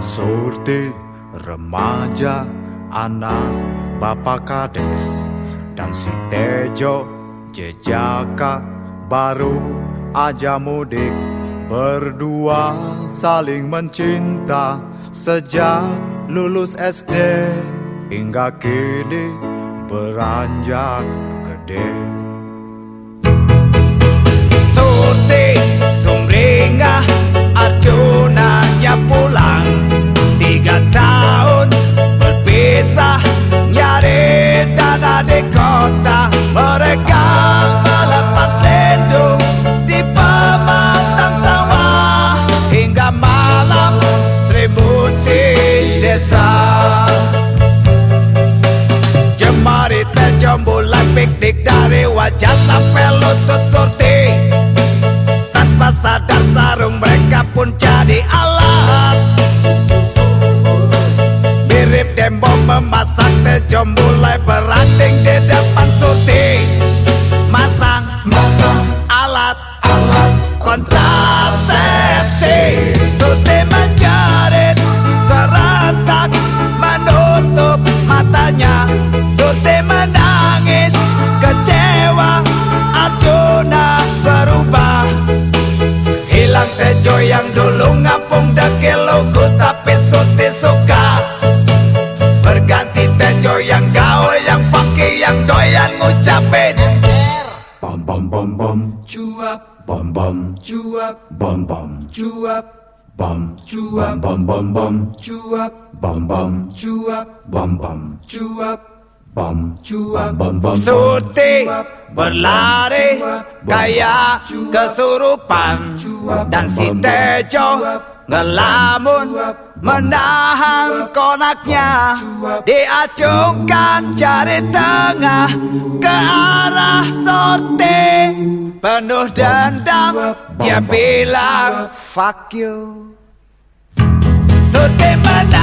Surti remaja anak bapak kades dan si Tejo jejaka baru aja mudik berdua saling mencinta sejak lulus SD hingga kini beranjak gede. Surti piknik dari wajah sampai lutut surti. Tanpa sadar sarung mereka pun jadi alat Mirip dembong memasak terjembulai beranting di depan surti Dulu ngapung dekil lugu Tapi Surti suka Berganti Tejo yang gaul Yang funky yang doyan ngucapin. Bom bom bom bom. Cuap, bom bom. Cuap, bom bom. Cuap, bom. Cuap. bom bom bom. Cuap, bom bom. Cuap, bom bom. Cuap bom bom bom bom Surti berlari kayak kesurupan. Dan si Tejo ngelamun menahan konaknya. Diacungkan jari tengah ke arah Surti Penuh dendam dia bilang fuck you. Surti menangis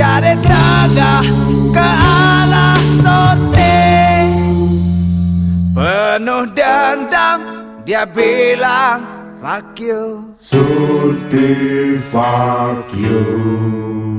Diacungkan jari tengah ke arah Surti Penuh dendam dia bilang fuck you. Surti fuck you